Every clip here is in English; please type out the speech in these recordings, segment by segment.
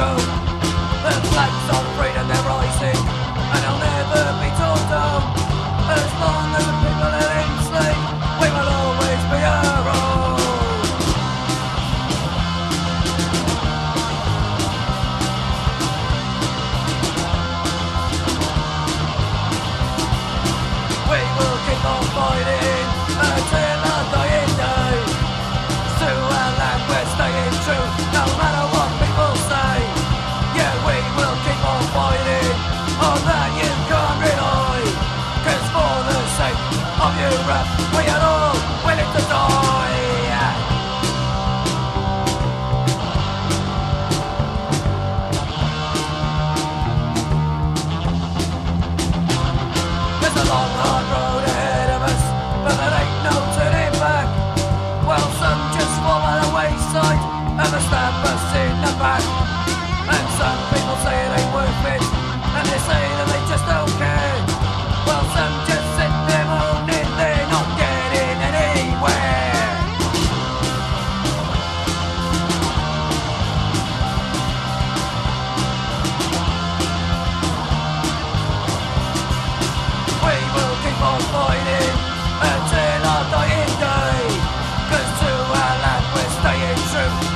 The flags they're rising, and I'll never be torn down. As long as the people we will always be our. We will keep on fighting.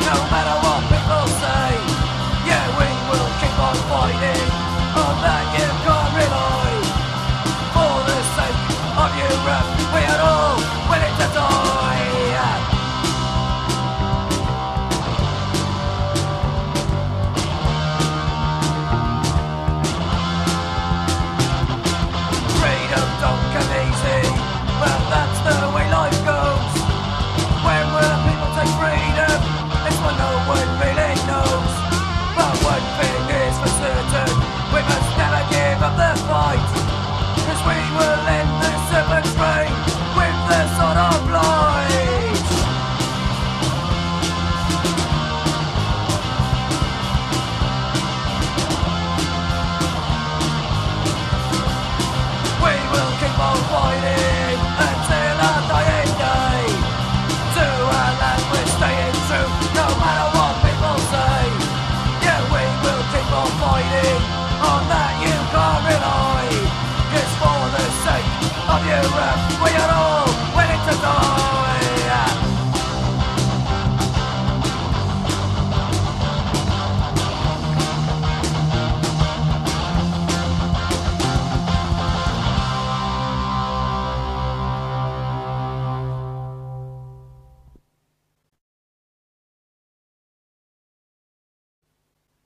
no matter